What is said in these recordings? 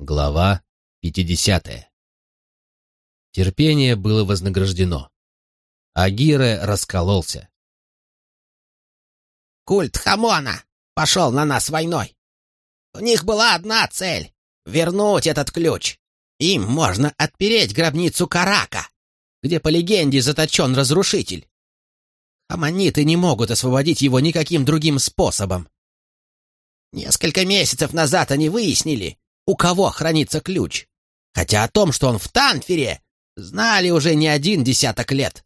Глава 50. Терпение было вознаграждено. Агире раскололся. Культ Хамона пошел на нас войной. У них была одна цель — вернуть этот ключ. Им можно отпереть гробницу Карака, где, по легенде, заточен разрушитель. Аммониты не могут освободить его никаким другим способом. Несколько месяцев назад они выяснили, у кого хранится ключ. Хотя о том, что он в Танфере, знали уже не один десяток лет.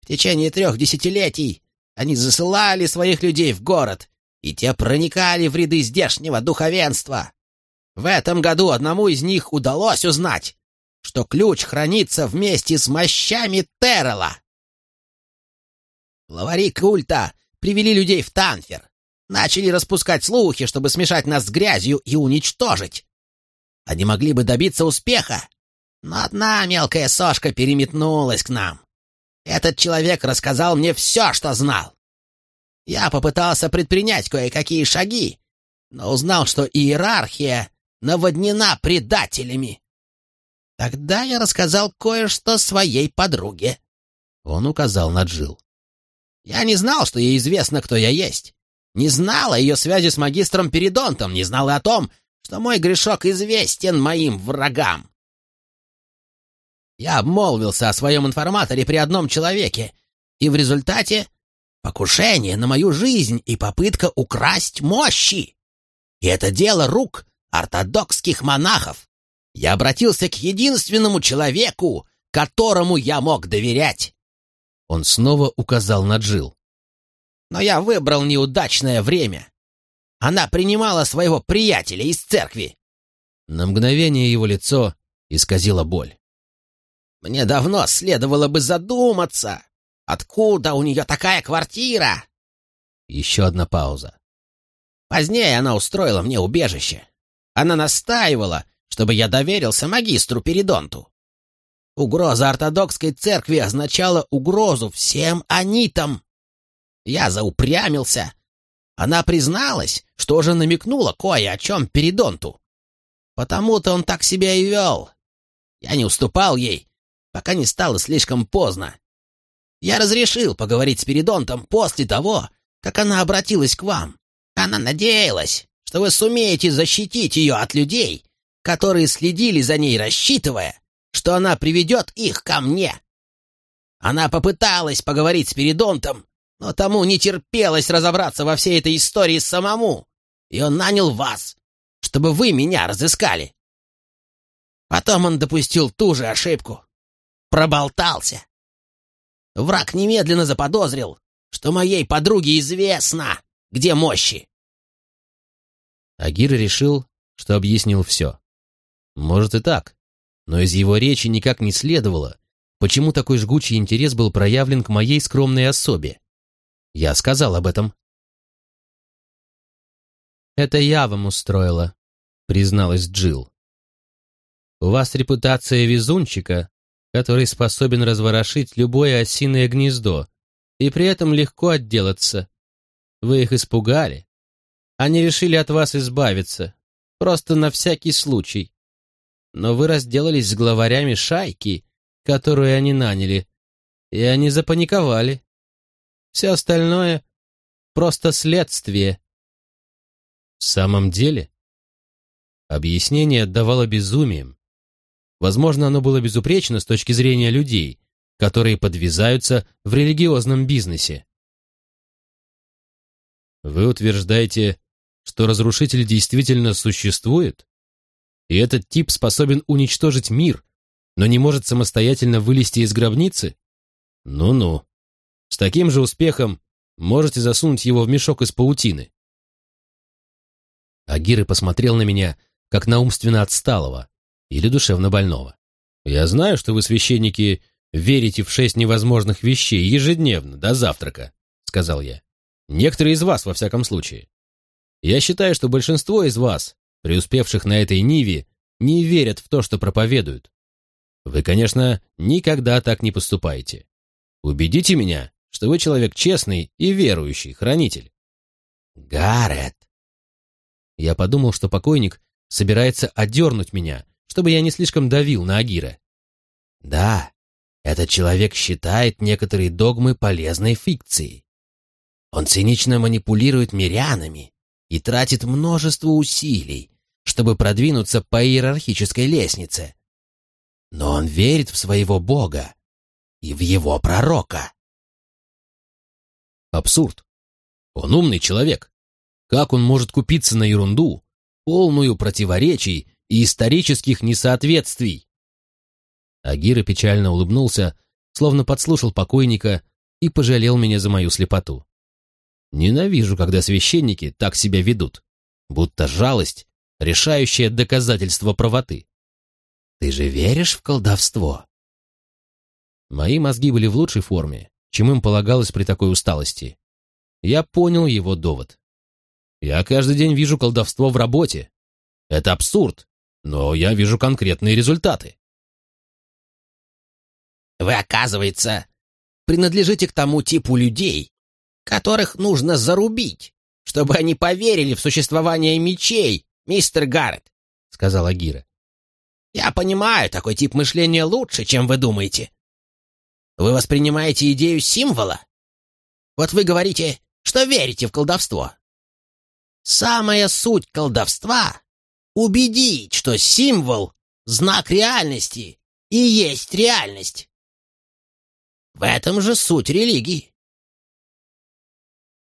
В течение трех десятилетий они засылали своих людей в город, и те проникали в ряды здешнего духовенства. В этом году одному из них удалось узнать, что ключ хранится вместе с мощами Террела. Главари культа привели людей в Танфер, Начали распускать слухи, чтобы смешать нас с грязью и уничтожить. Они могли бы добиться успеха, но одна мелкая сошка переметнулась к нам. Этот человек рассказал мне все, что знал. Я попытался предпринять кое-какие шаги, но узнал, что иерархия наводнена предателями. Тогда я рассказал кое-что своей подруге. Он указал на Джил. Я не знал, что ей известно, кто я есть. Не знала ее связи с магистром Перидонтом, не знала о том, что мой грешок известен моим врагам. Я обмолвился о своем информаторе при одном человеке, и в результате покушение на мою жизнь и попытка украсть мощи. И это дело рук ортодокских монахов. Я обратился к единственному человеку, которому я мог доверять. Он снова указал на Джил но я выбрал неудачное время. Она принимала своего приятеля из церкви. На мгновение его лицо исказило боль. Мне давно следовало бы задуматься, откуда у нее такая квартира. Еще одна пауза. Позднее она устроила мне убежище. Она настаивала, чтобы я доверился магистру Перидонту. Угроза ортодокской церкви означала угрозу всем анитам. Я заупрямился. Она призналась, что уже намекнула кое о чем Перидонту. Потому-то он так себя и вел. Я не уступал ей, пока не стало слишком поздно. Я разрешил поговорить с Перидонтом после того, как она обратилась к вам. Она надеялась, что вы сумеете защитить ее от людей, которые следили за ней, рассчитывая, что она приведет их ко мне. Она попыталась поговорить с Перидонтом, но тому не терпелось разобраться во всей этой истории самому, и он нанял вас, чтобы вы меня разыскали. Потом он допустил ту же ошибку. Проболтался. Враг немедленно заподозрил, что моей подруге известно, где мощи. Агир решил, что объяснил все. Может и так, но из его речи никак не следовало, почему такой жгучий интерес был проявлен к моей скромной особе. Я сказал об этом. «Это я вам устроила», — призналась Джилл. «У вас репутация везунчика, который способен разворошить любое осиное гнездо и при этом легко отделаться. Вы их испугали. Они решили от вас избавиться, просто на всякий случай. Но вы разделались с главарями шайки, которую они наняли, и они запаниковали. Все остальное — просто следствие. В самом деле? Объяснение отдавало безумием. Возможно, оно было безупречно с точки зрения людей, которые подвязаются в религиозном бизнесе. Вы утверждаете, что разрушитель действительно существует? И этот тип способен уничтожить мир, но не может самостоятельно вылезти из гробницы? Ну-ну. С таким же успехом можете засунуть его в мешок из паутины. Агиры посмотрел на меня, как на умственно отсталого или душевно больного. Я знаю, что вы, священники, верите в шесть невозможных вещей ежедневно, до завтрака, сказал я. Некоторые из вас, во всяком случае. Я считаю, что большинство из вас, преуспевших на этой ниве, не верят в то, что проповедуют. Вы, конечно, никогда так не поступаете. Убедите меня, что вы человек честный и верующий, хранитель. Гаррет. Я подумал, что покойник собирается одернуть меня, чтобы я не слишком давил на Агира. Да, этот человек считает некоторые догмы полезной фикцией. Он цинично манипулирует мирянами и тратит множество усилий, чтобы продвинуться по иерархической лестнице. Но он верит в своего Бога и в его пророка. Абсурд. Он умный человек. Как он может купиться на ерунду, полную противоречий и исторических несоответствий? Агира печально улыбнулся, словно подслушал покойника и пожалел меня за мою слепоту. Ненавижу, когда священники так себя ведут, будто жалость — решающее доказательство правоты. Ты же веришь в колдовство? Мои мозги были в лучшей форме, чем им полагалось при такой усталости. Я понял его довод. Я каждый день вижу колдовство в работе. Это абсурд, но я вижу конкретные результаты. Вы, оказывается, принадлежите к тому типу людей, которых нужно зарубить, чтобы они поверили в существование мечей, мистер Гаррет, — сказала Гира. Я понимаю, такой тип мышления лучше, чем вы думаете. Вы воспринимаете идею символа? Вот вы говорите, что верите в колдовство. Самая суть колдовства — убедить, что символ — знак реальности и есть реальность. В этом же суть религии.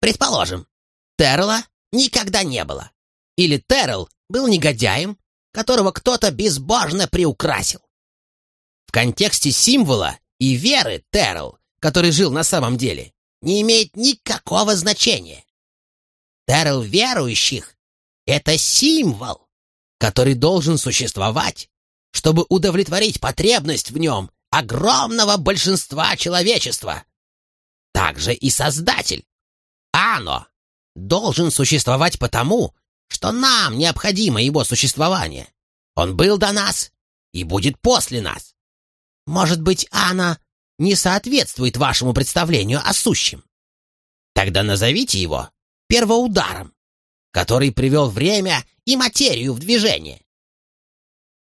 Предположим, Террела никогда не было. Или Террел был негодяем, которого кто-то безбожно приукрасил. В контексте символа и веры Террел, который жил на самом деле, не имеет никакого значения. Террел верующих — это символ, который должен существовать, чтобы удовлетворить потребность в нем огромного большинства человечества. Также и Создатель Ано должен существовать потому, что нам необходимо его существование. Он был до нас и будет после нас. Может быть, Ано не соответствует вашему представлению о сущем? Тогда назовите его первоударом, который привел время и материю в движение.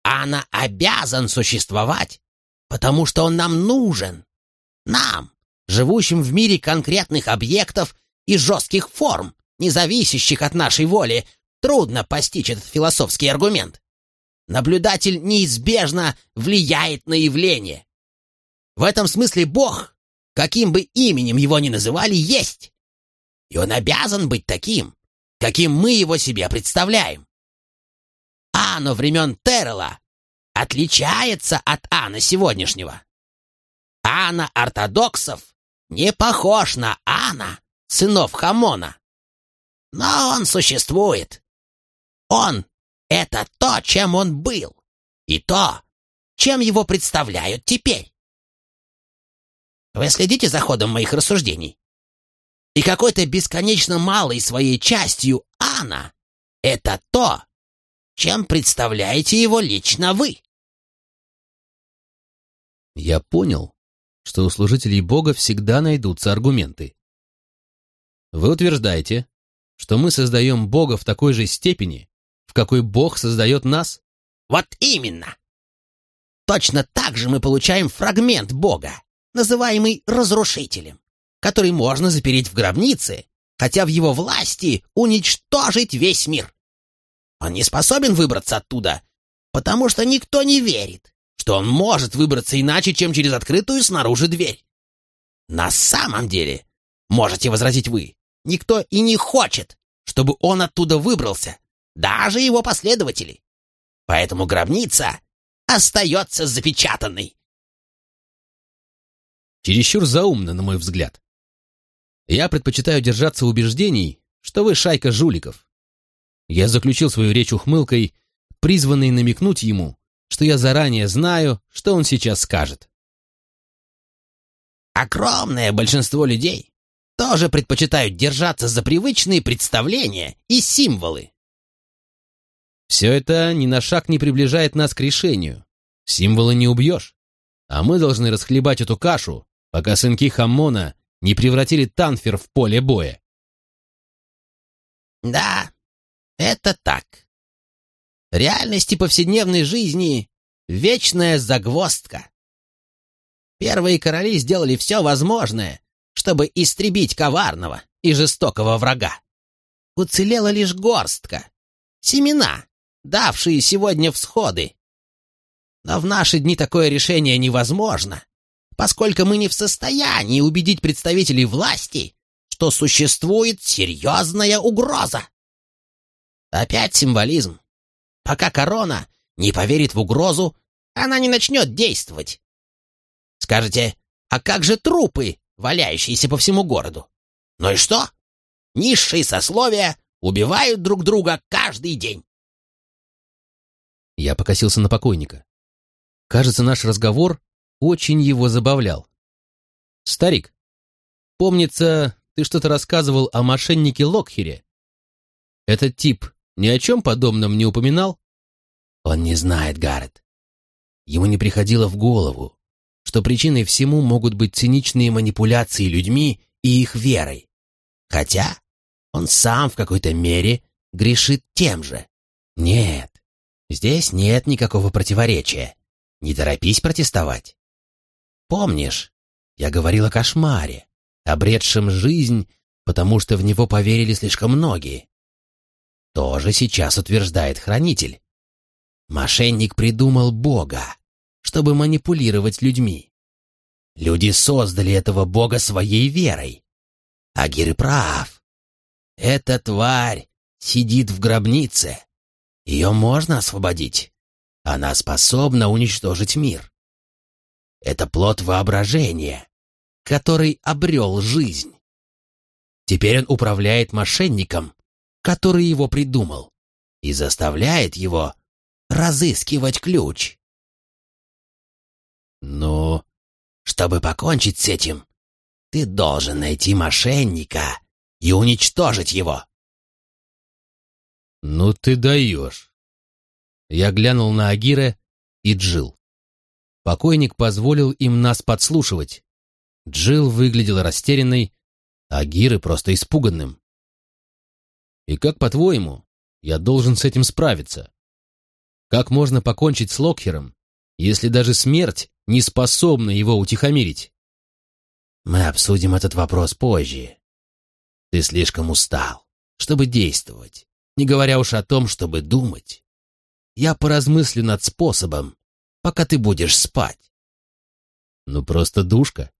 Ано обязан существовать, потому что он нам нужен. Нам, живущим в мире конкретных объектов и жестких форм, не зависящих от нашей воли, трудно постичь этот философский аргумент. Наблюдатель неизбежно влияет на явление. В этом смысле Бог, каким бы именем его ни называли, есть. И он обязан быть таким, каким мы его себе представляем. Ано времен Террела отличается от Ана сегодняшнего. Ана ортодоксов не похож на Ана сынов Хамона. Но он существует. Он — это то, чем он был, и то, чем его представляют теперь. Вы следите за ходом моих рассуждений? И какой-то бесконечно малой своей частью Анна — это то, чем представляете его лично вы. Я понял, что у служителей Бога всегда найдутся аргументы. Вы утверждаете, что мы создаем Бога в такой же степени, какой Бог создает нас? Вот именно! Точно так же мы получаем фрагмент Бога, называемый разрушителем, который можно запереть в гробнице, хотя в его власти уничтожить весь мир. Он не способен выбраться оттуда, потому что никто не верит, что он может выбраться иначе, чем через открытую снаружи дверь. На самом деле, можете возразить вы, Никто и не хочет, чтобы он оттуда выбрался, даже его последователи. Поэтому гробница остается запечатанной. Чересчур заумно, на мой взгляд. Я предпочитаю держаться убеждений, что вы шайка жуликов. Я заключил свою речь ухмылкой, призванной намекнуть ему, что я заранее знаю, что он сейчас скажет. Огромное большинство людей тоже предпочитают держаться за привычные представления и символы. Все это ни на шаг не приближает нас к решению. Символы не убьешь. А мы должны расхлебать эту кашу, пока сынки Хаммона не превратили Танфер в поле боя. Да, это так. Реальности повседневной жизни — вечная загвоздка. Первые короли сделали все возможное, чтобы истребить коварного и жестокого врага. Уцелела лишь горстка. Семена, давшие сегодня всходы. Но в наши дни такое решение невозможно, поскольку мы не в состоянии убедить представителей власти, что существует серьезная угроза. Опять символизм. Пока корона не поверит в угрозу, она не начнет действовать. Скажете, а как же трупы, валяющиеся по всему городу? Ну и что? Низшие сословия убивают друг друга каждый день. Я покосился на покойника. Кажется, наш разговор очень его забавлял. «Старик, помнится, ты что-то рассказывал о мошеннике Локхере. Этот тип ни о чем подобном не упоминал?» «Он не знает, Гаррет. Ему не приходило в голову, что причиной всему могут быть циничные манипуляции людьми и их верой. Хотя он сам в какой-то мере грешит тем же. Нет, здесь нет никакого противоречия. Не торопись протестовать. Помнишь, я говорил о кошмаре, обретшем жизнь, потому что в него поверили слишком многие. Тоже сейчас утверждает хранитель. Мошенник придумал Бога, чтобы манипулировать людьми. Люди создали этого Бога своей верой. Агир прав. Эта тварь сидит в гробнице. Ее можно освободить. Она способна уничтожить мир. Это плод воображения, который обрел жизнь. Теперь он управляет мошенником, который его придумал, и заставляет его разыскивать ключ. Но, чтобы покончить с этим, ты должен найти мошенника и уничтожить его. Ну ты даешь. Я глянул на Агира и Джил. Покойник позволил им нас подслушивать. Джил выглядел растерянной, а Гиры просто испуганным. И как, по-твоему, я должен с этим справиться? Как можно покончить с Локхером, если даже смерть не способна его утихомирить? Мы обсудим этот вопрос позже. Ты слишком устал, чтобы действовать, не говоря уж о том, чтобы думать. Я поразмыслю над способом, пока ты будешь спать. Ну, просто душка.